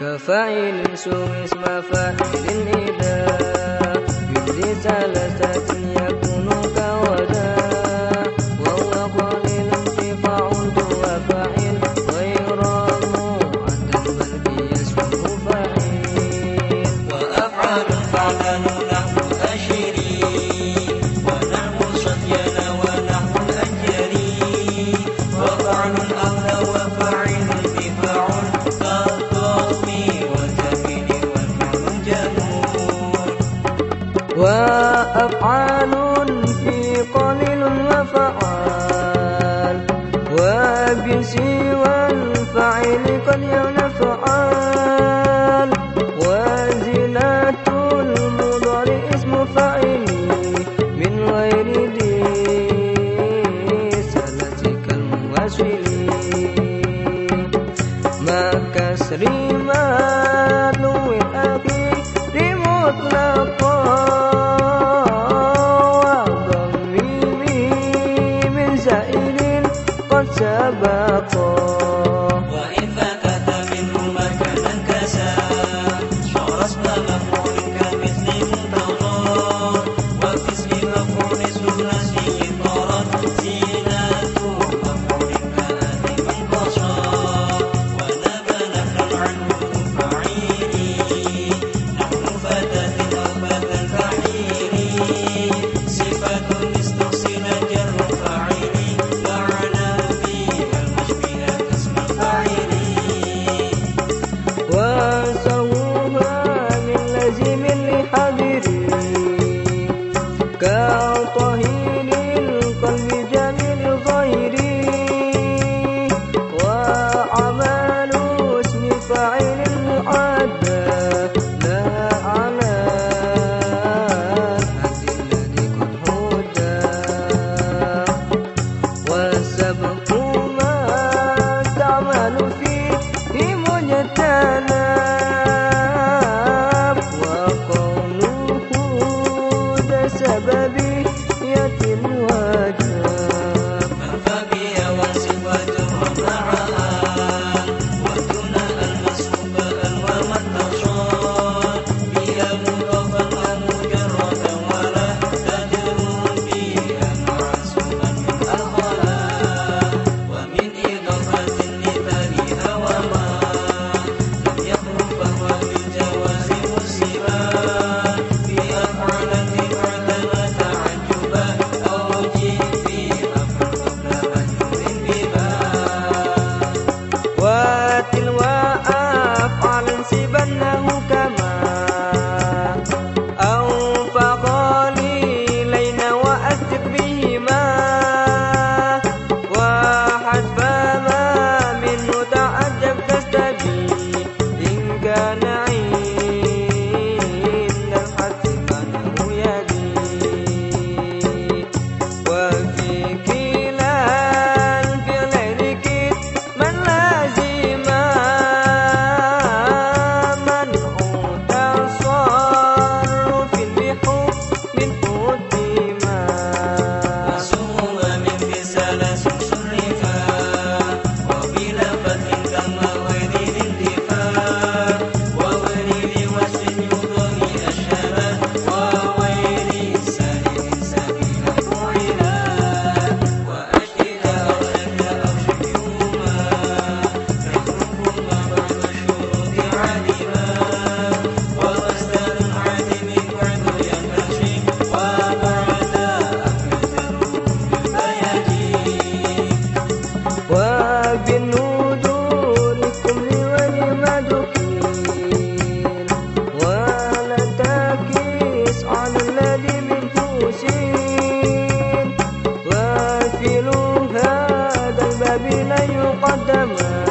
كفايل سوء اسم فاعل إذا بذي ثلاثة وأفعال Gracias. Pademão.